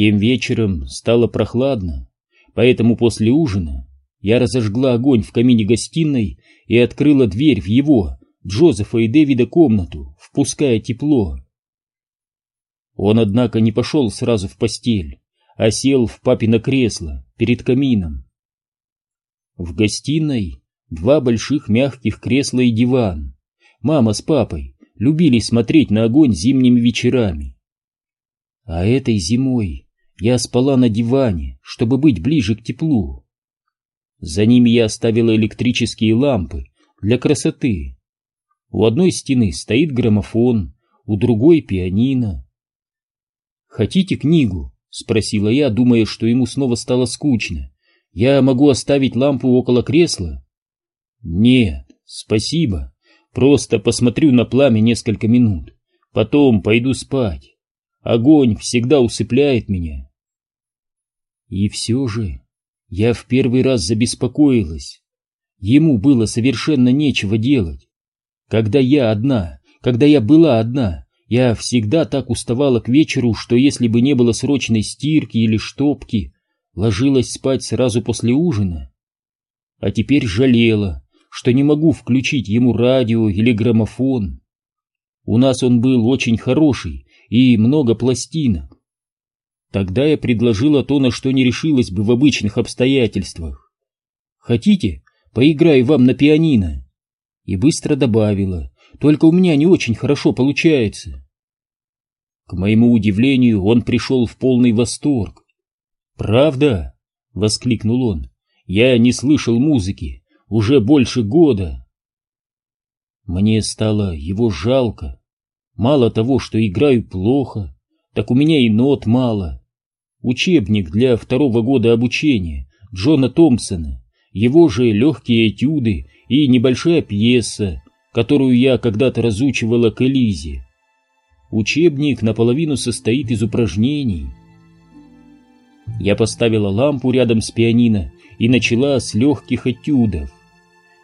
Тем вечером стало прохладно, поэтому после ужина я разожгла огонь в камине гостиной и открыла дверь в его, Джозефа и Дэвида, комнату, впуская тепло. Он, однако, не пошел сразу в постель, а сел в папино кресло перед камином. В гостиной два больших мягких кресла и диван. Мама с папой любили смотреть на огонь зимними вечерами. А этой зимой я спала на диване, чтобы быть ближе к теплу. За ними я оставила электрические лампы для красоты. У одной стены стоит граммофон, у другой — пианино. «Хотите книгу?» — спросила я, думая, что ему снова стало скучно. «Я могу оставить лампу около кресла?» «Нет, спасибо. Просто посмотрю на пламя несколько минут. Потом пойду спать. Огонь всегда усыпляет меня». И все же я в первый раз забеспокоилась. Ему было совершенно нечего делать. Когда я одна, когда я была одна, я всегда так уставала к вечеру, что если бы не было срочной стирки или штопки, ложилась спать сразу после ужина. А теперь жалела, что не могу включить ему радио или граммофон. У нас он был очень хороший и много пластинок. Тогда я предложила то, на что не решилась бы в обычных обстоятельствах. «Хотите, поиграю вам на пианино?» И быстро добавила, только у меня не очень хорошо получается. К моему удивлению, он пришел в полный восторг. «Правда?» — воскликнул он. «Я не слышал музыки уже больше года». Мне стало его жалко. Мало того, что играю плохо, так у меня и нот мало. Учебник для второго года обучения Джона Томпсона, его же легкие этюды и небольшая пьеса, которую я когда-то разучивала к Элизе. Учебник наполовину состоит из упражнений. Я поставила лампу рядом с пианино и начала с легких этюдов.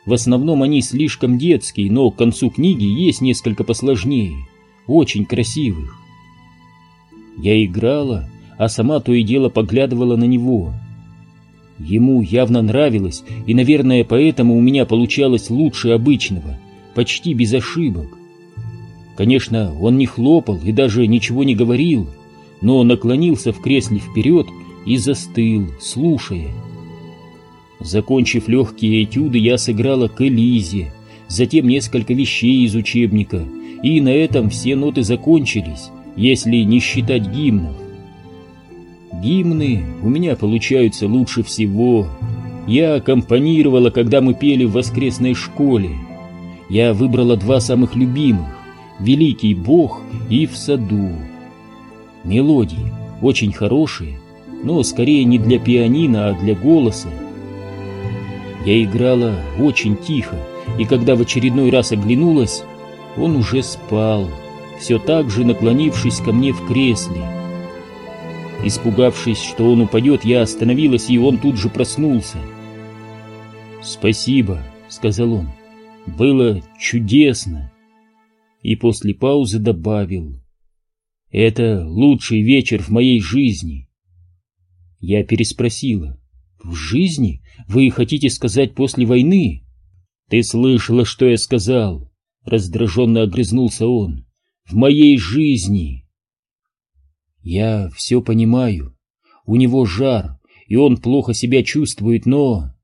В основном они слишком детские, но к концу книги есть несколько посложнее, очень красивых. Я играла, а сама то и дело поглядывала на него. Ему явно нравилось, и, наверное, поэтому у меня получалось лучше обычного, почти без ошибок. Конечно, он не хлопал и даже ничего не говорил, но наклонился в кресле вперед и застыл, слушая. Закончив легкие этюды, я сыграла к Элизе, затем несколько вещей из учебника, и на этом все ноты закончились, если не считать гимнов. Гимны у меня получаются лучше всего. Я аккомпанировала, когда мы пели в воскресной школе. Я выбрала два самых любимых «Великий Бог» и «В саду». Мелодии очень хорошие, но скорее не для пианино, а для голоса. Я играла очень тихо, и когда в очередной раз оглянулась, он уже спал, все так же наклонившись ко мне в кресле. Испугавшись, что он упадет, я остановилась, и он тут же проснулся. «Спасибо», — сказал он, — «было чудесно» и после паузы добавил «Это лучший вечер в моей жизни». Я переспросила «В жизни? Вы хотите сказать после войны?» «Ты слышала, что я сказал?» Раздраженно огрызнулся он. «В моей жизни!» «Я все понимаю. У него жар, и он плохо себя чувствует, но...»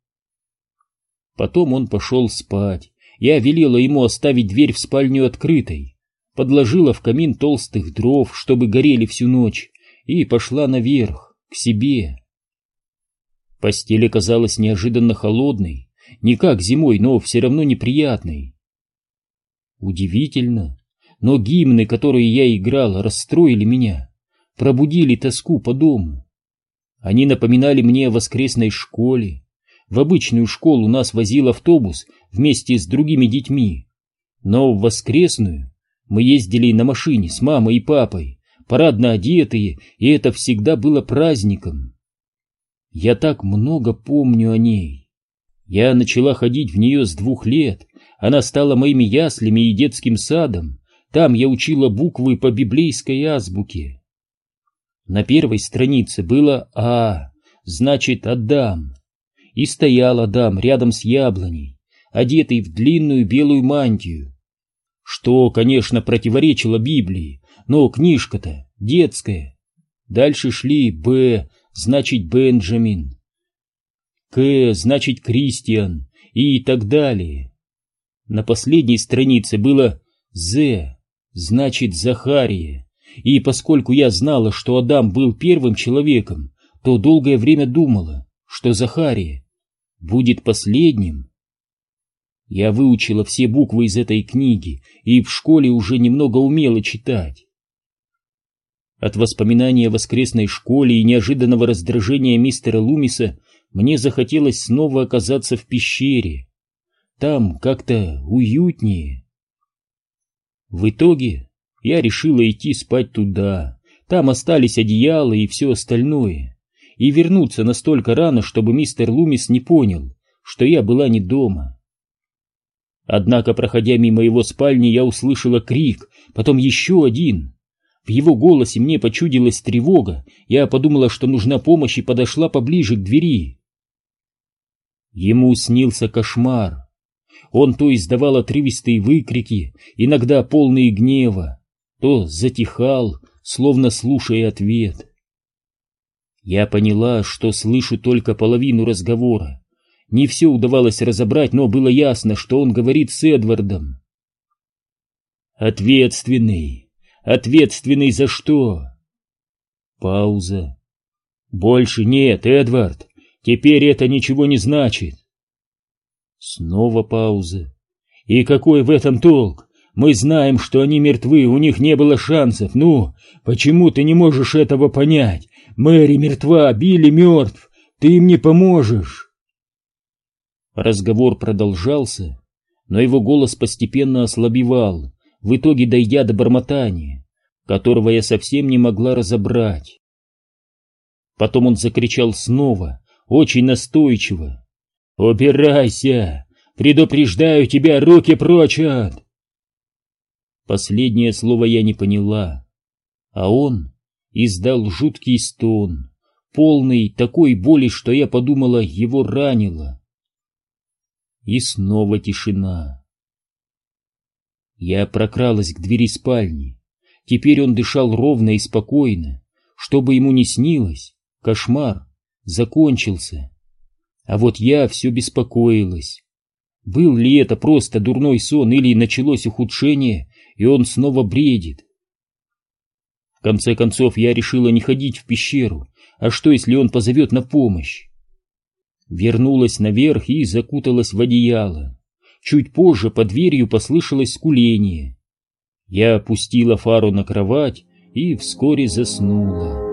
Потом он пошел спать, я велела ему оставить дверь в спальню открытой, подложила в камин толстых дров, чтобы горели всю ночь, и пошла наверх, к себе. Постель оказалась неожиданно холодной, не как зимой, но все равно неприятной. Удивительно, но гимны, которые я играла, расстроили меня, пробудили тоску по дому. Они напоминали мне о воскресной школе, в обычную школу нас возил автобус вместе с другими детьми, но в воскресную мы ездили на машине с мамой и папой, парадно одетые, и это всегда было праздником. Я так много помню о ней. Я начала ходить в нее с двух лет, она стала моими яслями и детским садом, там я учила буквы по библейской азбуке. На первой странице было «А», значит «Адам». И стоял Адам рядом с яблоней, одетый в длинную белую мантию. Что, конечно, противоречило Библии, но книжка-то детская. Дальше шли «Б», значит Бенджамин, «К», значит Кристиан и так далее. На последней странице было «З», значит Захария. И поскольку я знала, что Адам был первым человеком, то долгое время думала, что Захария будет последним. Я выучила все буквы из этой книги и в школе уже немного умела читать. От воспоминания о воскресной школе и неожиданного раздражения мистера Лумиса мне захотелось снова оказаться в пещере. Там как-то уютнее. В итоге я решила идти спать туда. Там остались одеяла и все остальное. И вернуться настолько рано, чтобы мистер Лумис не понял, что я была не дома. Однако, проходя мимо его спальни, я услышала крик, потом еще один. В его голосе мне почудилась тревога, я подумала, что нужна помощь и подошла поближе к двери. Ему снился кошмар. Он то издавал отрывистые выкрики, иногда полные гнева, то затихал, словно слушая ответ. Я поняла, что слышу только половину разговора. Не все удавалось разобрать, но было ясно, что он говорит с Эдвардом. «Ответственный! Ответственный за что?» Пауза. «Больше нет, Эдвард! Теперь это ничего не значит!» Снова пауза. «И какой в этом толк? Мы знаем, что они мертвы, у них не было шансов. Ну, почему ты не можешь этого понять? Мэри мертва, Билли мертв, ты им не поможешь. Разговор продолжался, но его голос постепенно ослабевал, в итоге дойдя до бормотания, которого я совсем не могла разобрать. Потом он закричал снова, очень настойчиво. «Убирайся! Предупреждаю тебя, руки прочь от!» Последнее слово я не поняла, а он издал жуткий стон, полный такой боли, что я подумала, его ранило. И снова тишина. Я прокралась к двери спальни. Теперь он дышал ровно и спокойно. Что бы ему ни снилось, кошмар закончился. А вот я все беспокоилась. Был ли это просто дурной сон или началось ухудшение, и он снова бредит. В конце концов, я решила не ходить в пещеру, а что, если он позовет на помощь? Вернулась наверх и закуталась в одеяло. Чуть позже под дверью послышалось скуление. Я опустила фару на кровать и вскоре заснула.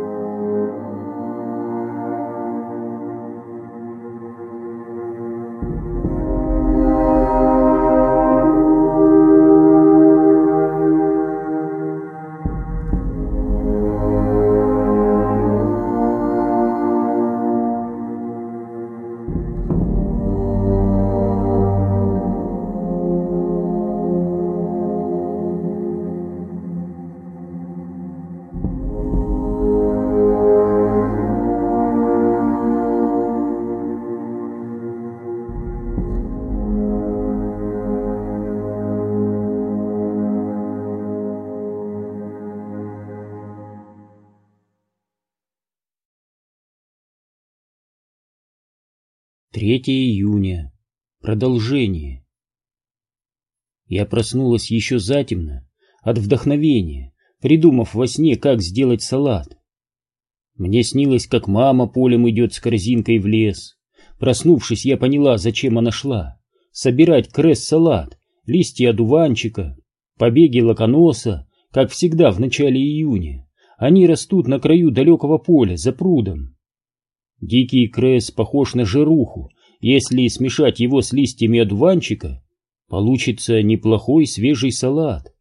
Июня. Продолжение. Я проснулась еще затемно, от вдохновения, придумав во сне, как сделать салат. Мне снилось, как мама полем идет с корзинкой в лес. Проснувшись, я поняла, зачем она шла. Собирать крест-салат, листья одуванчика, побеги лаконоса, как всегда в начале июня. Они растут на краю далекого поля, за прудом. Дикий крес похож на жируху, если смешать его с листьями одуванчика, получится неплохой свежий салат.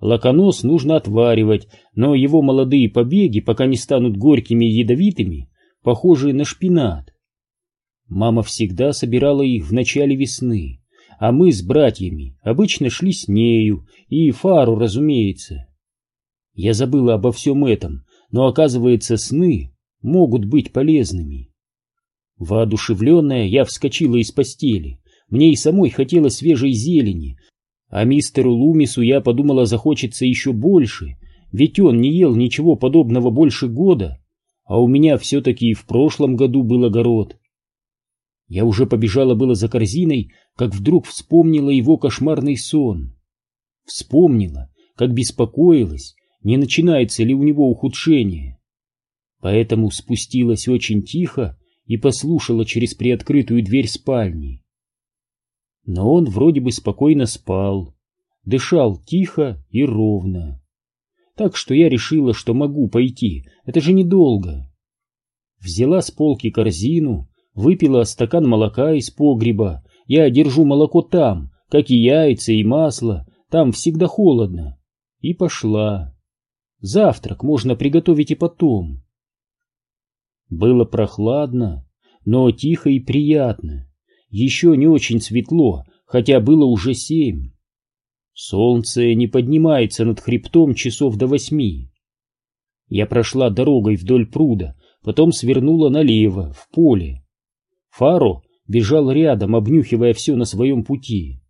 Лаконос нужно отваривать, но его молодые побеги, пока не станут горькими и ядовитыми, похожи на шпинат. Мама всегда собирала их в начале весны, а мы с братьями обычно шли с нею, и фару, разумеется. Я забыла обо всем этом, но оказывается, сны могут быть полезными. Воодушевленная, я вскочила из постели. Мне и самой хотелось свежей зелени, а мистеру Лумису я подумала захочется еще больше, ведь он не ел ничего подобного больше года, а у меня все-таки и в прошлом году был огород. Я уже побежала было за корзиной, как вдруг вспомнила его кошмарный сон. Вспомнила, как беспокоилась, не начинается ли у него ухудшение. Поэтому спустилась очень тихо и послушала через приоткрытую дверь спальни. Но он вроде бы спокойно спал, дышал тихо и ровно. Так что я решила, что могу пойти, это же недолго. Взяла с полки корзину, выпила стакан молока из погреба, я держу молоко там, как и яйца и масло, там всегда холодно. И пошла. Завтрак можно приготовить и потом. Было прохладно, но тихо и приятно. Еще не очень светло, хотя было уже семь. Солнце не поднимается над хребтом часов до восьми. Я прошла дорогой вдоль пруда, потом свернула налево, в поле. Фаро бежал рядом, обнюхивая все на своем пути.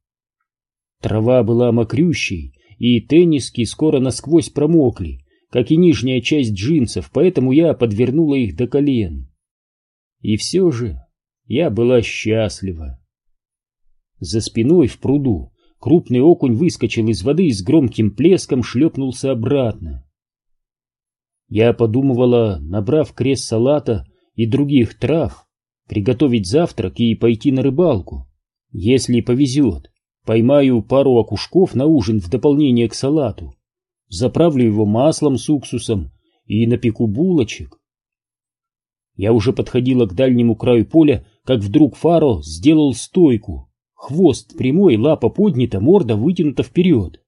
Трава была мокрющей, и тенниски скоро насквозь промокли, как и нижняя часть джинсов, поэтому я подвернула их до колен. И все же я была счастлива. За спиной в пруду крупный окунь выскочил из воды и с громким плеском шлепнулся обратно. Я подумывала, набрав крест салата и других трав, приготовить завтрак и пойти на рыбалку. Если повезет, поймаю пару окушков на ужин в дополнение к салату, заправлю его маслом с уксусом и напеку булочек. Я уже подходила к дальнему краю поля, как вдруг Фаро сделал стойку. Хвост прямой, лапа поднята, морда вытянута вперед.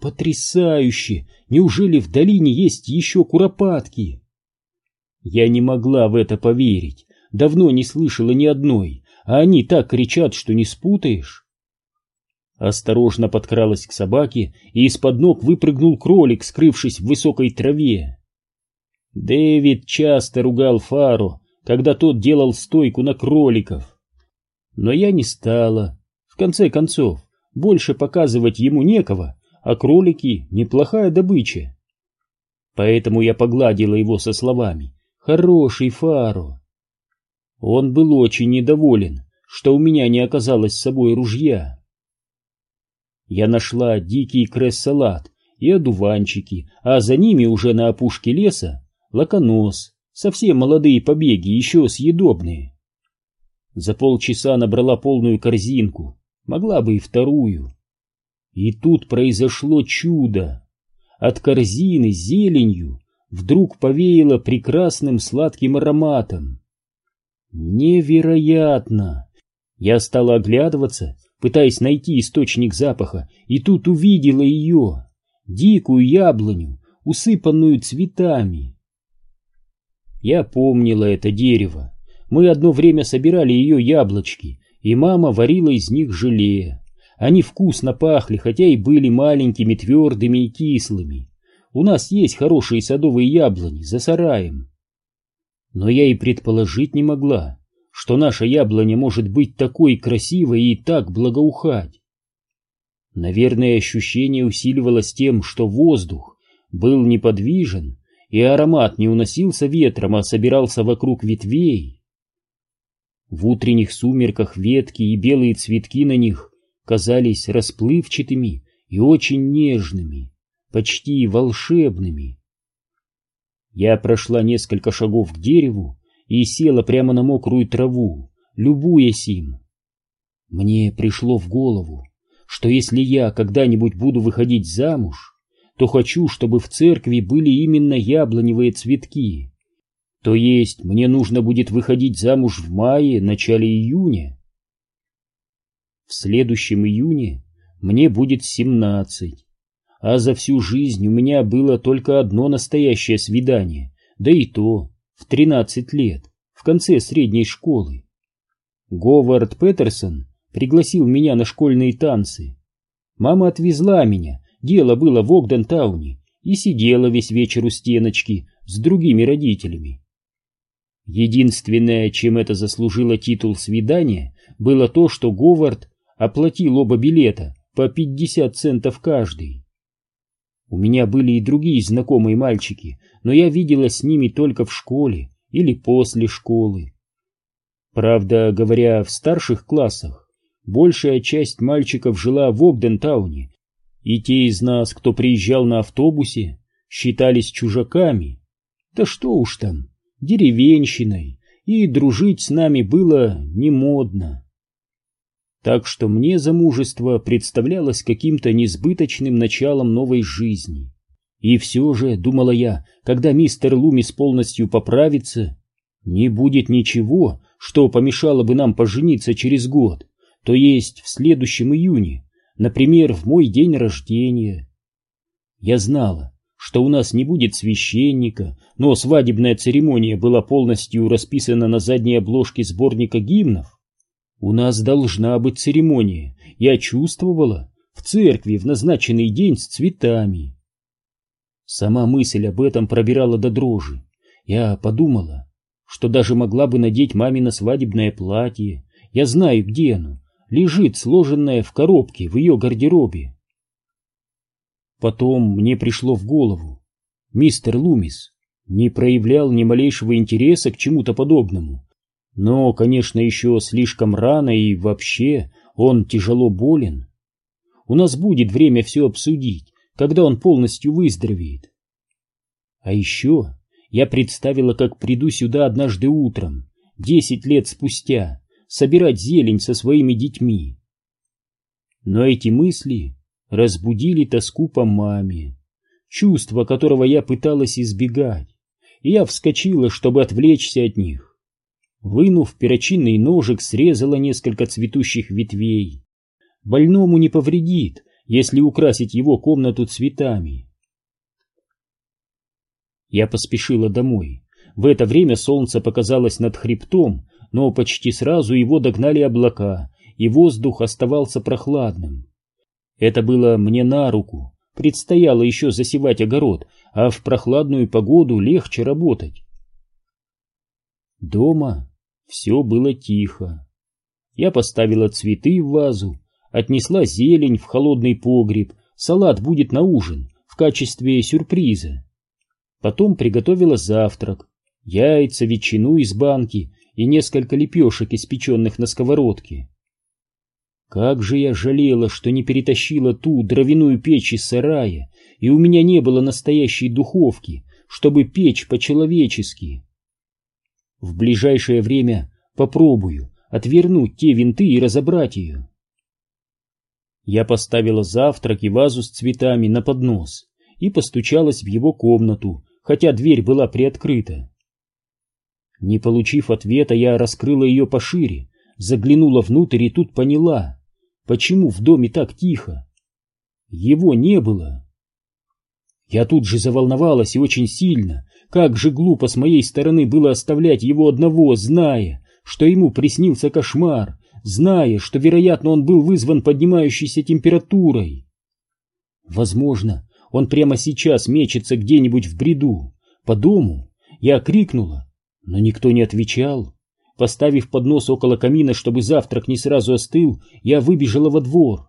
Потрясающе! Неужели в долине есть еще куропатки? Я не могла в это поверить давно не слышала ни одной, а они так кричат, что не спутаешь. Осторожно подкралась к собаке, и из-под ног выпрыгнул кролик, скрывшись в высокой траве. Дэвид часто ругал Фару, когда тот делал стойку на кроликов. Но я не стала. В конце концов, больше показывать ему некого, а кролики — неплохая добыча. Поэтому я погладила его со словами «Хороший Фаро». Он был очень недоволен, что у меня не оказалось с собой ружья. Я нашла дикий кресс-салат и одуванчики, а за ними уже на опушке леса лаконос, совсем молодые побеги, еще съедобные. За полчаса набрала полную корзинку, могла бы и вторую. И тут произошло чудо. От корзины зеленью вдруг повеяло прекрасным сладким ароматом. Невероятно! Я стала оглядываться, пытаясь найти источник запаха, и тут увидела ее, дикую яблоню, усыпанную цветами. Я помнила это дерево. Мы одно время собирали ее яблочки, и мама варила из них желе. Они вкусно пахли, хотя и были маленькими, твердыми и кислыми. У нас есть хорошие садовые яблони за сараем но я и предположить не могла, что наша яблоня может быть такой красивой и так благоухать. Наверное, ощущение усиливалось тем, что воздух был неподвижен, и аромат не уносился ветром, а собирался вокруг ветвей. В утренних сумерках ветки и белые цветки на них казались расплывчатыми и очень нежными, почти волшебными. Я прошла несколько шагов к дереву и села прямо на мокрую траву, любуясь им. Мне пришло в голову, что если я когда-нибудь буду выходить замуж, то хочу, чтобы в церкви были именно яблоневые цветки. То есть мне нужно будет выходить замуж в мае, начале июня. В следующем июне мне будет семнадцать а за всю жизнь у меня было только одно настоящее свидание, да и то в тринадцать лет, в конце средней школы. Говард Петерсон пригласил меня на школьные танцы. Мама отвезла меня, дело было в Огдентауне, и сидела весь вечер у стеночки с другими родителями. Единственное, чем это заслужило титул свидания, было то, что Говард оплатил оба билета по 50 центов каждый. У меня были и другие знакомые мальчики, но я видела с ними только в школе или после школы. Правда, говоря, в старших классах большая часть мальчиков жила в Огдентауне, и те из нас, кто приезжал на автобусе, считались чужаками. Да что уж там, деревенщиной, и дружить с нами было не модно. Так что мне замужество представлялось каким-то несбыточным началом новой жизни. И все же, думала я, когда мистер Лумис полностью поправится, не будет ничего, что помешало бы нам пожениться через год, то есть в следующем июне, например, в мой день рождения. Я знала, что у нас не будет священника, но свадебная церемония была полностью расписана на задней обложке сборника гимнов. У нас должна быть церемония, я чувствовала, в церкви в назначенный день с цветами. Сама мысль об этом пробирала до дрожи. Я подумала, что даже могла бы надеть мамино свадебное платье. Я знаю, где оно. Лежит, сложенное в коробке в ее гардеробе. Потом мне пришло в голову. Мистер Лумис не проявлял ни малейшего интереса к чему-то подобному. Но, конечно, еще слишком рано и вообще он тяжело болен. У нас будет время все обсудить, когда он полностью выздоровеет. А еще я представила, как приду сюда однажды утром, десять лет спустя, собирать зелень со своими детьми. Но эти мысли разбудили тоску по маме, чувство которого я пыталась избегать, и я вскочила, чтобы отвлечься от них. Вынув перочинный ножик, срезала несколько цветущих ветвей. Больному не повредит, если украсить его комнату цветами. Я поспешила домой. В это время солнце показалось над хребтом, но почти сразу его догнали облака, и воздух оставался прохладным. Это было мне на руку. Предстояло еще засевать огород, а в прохладную погоду легче работать. Дома все было тихо. Я поставила цветы в вазу, отнесла зелень в холодный погреб, салат будет на ужин в качестве сюрприза. Потом приготовила завтрак, яйца, ветчину из банки и несколько лепешек, испеченных на сковородке. Как же я жалела, что не перетащила ту дровяную печь из сарая, и у меня не было настоящей духовки, чтобы печь по-человечески. В ближайшее время попробую отвернуть те винты и разобрать ее. Я поставила завтрак и вазу с цветами на поднос и постучалась в его комнату, хотя дверь была приоткрыта. Не получив ответа, я раскрыла ее пошире, заглянула внутрь и тут поняла, почему в доме так тихо. Его не было. Я тут же заволновалась и очень сильно, как же глупо с моей стороны было оставлять его одного, зная, что ему приснился кошмар, зная, что, вероятно, он был вызван поднимающейся температурой. Возможно, он прямо сейчас мечется где-нибудь в бреду. По дому я крикнула, но никто не отвечал. Поставив поднос около камина, чтобы завтрак не сразу остыл, я выбежала во двор.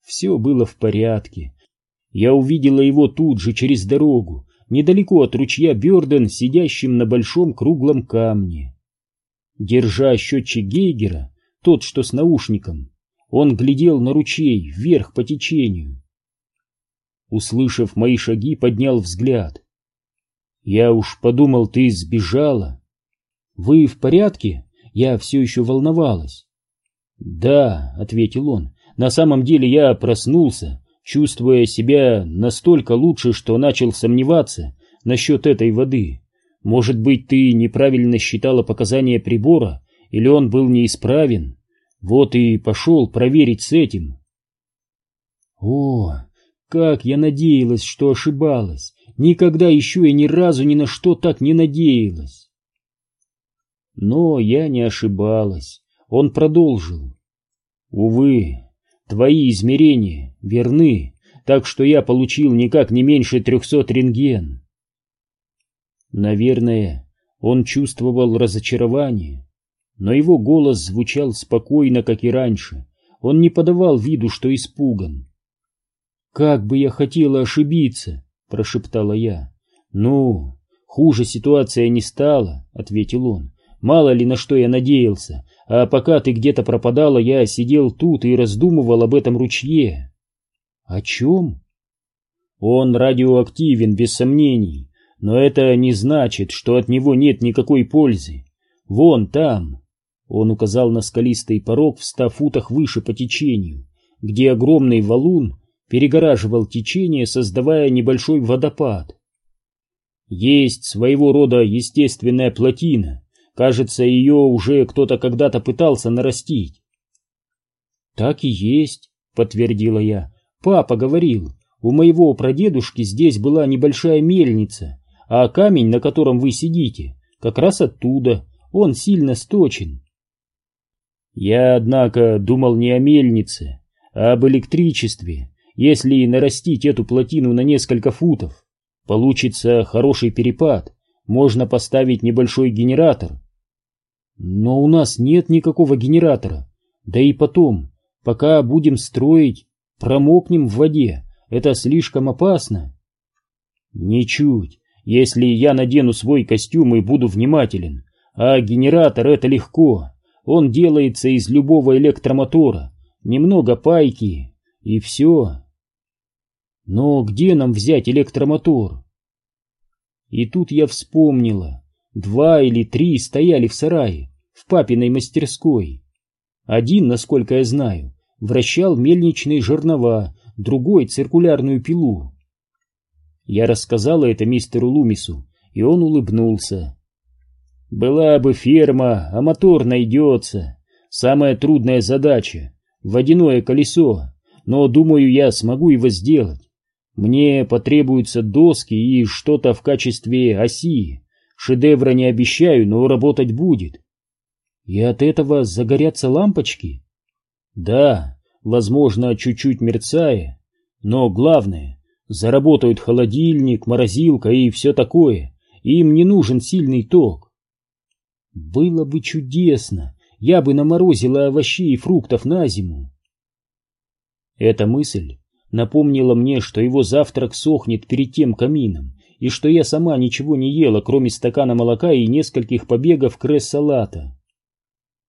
Все было в порядке. Я увидела его тут же, через дорогу, недалеко от ручья Бёрден, сидящим на большом круглом камне. Держа счетчик Гейгера, тот, что с наушником, он глядел на ручей, вверх по течению. Услышав мои шаги, поднял взгляд. «Я уж подумал, ты сбежала». «Вы в порядке?» Я все еще волновалась. «Да», — ответил он, — «на самом деле я проснулся, чувствуя себя настолько лучше, что начал сомневаться насчет этой воды. Может быть, ты неправильно считала показания прибора, или он был неисправен? Вот и пошел проверить с этим. О, как я надеялась, что ошибалась. Никогда еще и ни разу ни на что так не надеялась. Но я не ошибалась. Он продолжил. Увы, Твои измерения верны. так что я получил никак не меньше трехсот рентген. Наверное, он чувствовал разочарование, но его голос звучал спокойно, как и раньше. Он не подавал виду, что испуган. «Как бы я хотела ошибиться!» — прошептала я. «Ну, хуже ситуация не стала», — ответил он. «Мало ли на что я надеялся, а пока ты где-то пропадала, я сидел тут и раздумывал об этом ручье». «О чем?» «Он радиоактивен, без сомнений, но это не значит, что от него нет никакой пользы. Вон там, он указал на скалистый порог в ста футах выше по течению, где огромный валун перегораживал течение, создавая небольшой водопад. Есть своего рода естественная плотина. Кажется, ее уже кто-то когда-то пытался нарастить. Так и есть, подтвердила я. Папа говорил, у моего прадедушки здесь была небольшая мельница, а камень, на котором вы сидите, как раз оттуда, он сильно сточен. Я, однако, думал не о мельнице, а об электричестве. Если нарастить эту плотину на несколько футов, получится хороший перепад, можно поставить небольшой генератор. Но у нас нет никакого генератора, да и потом, пока будем строить, промокнем в воде, это слишком опасно. Ничуть, если я надену свой костюм и буду внимателен, а генератор это легко. Он делается из любого электромотора, немного пайки, и все. Но где нам взять электромотор? И тут я вспомнила. Два или три стояли в сарае, в папиной мастерской. Один, насколько я знаю, вращал мельничные жернова, другой — циркулярную пилу. Я рассказала это мистеру Лумису, и он улыбнулся. Была бы ферма, а мотор найдется. Самая трудная задача — водяное колесо, но, думаю, я смогу его сделать. Мне потребуются доски и что-то в качестве оси. Шедевра не обещаю, но работать будет. И от этого загорятся лампочки? Да, возможно, чуть-чуть мерцая, но главное, заработают холодильник, морозилка и все такое. Им не нужен сильный ток. Было бы чудесно, я бы наморозила овощей и фруктов на зиму. Эта мысль напомнила мне, что его завтрак сохнет перед тем камином, и что я сама ничего не ела, кроме стакана молока и нескольких побегов кресс-салата.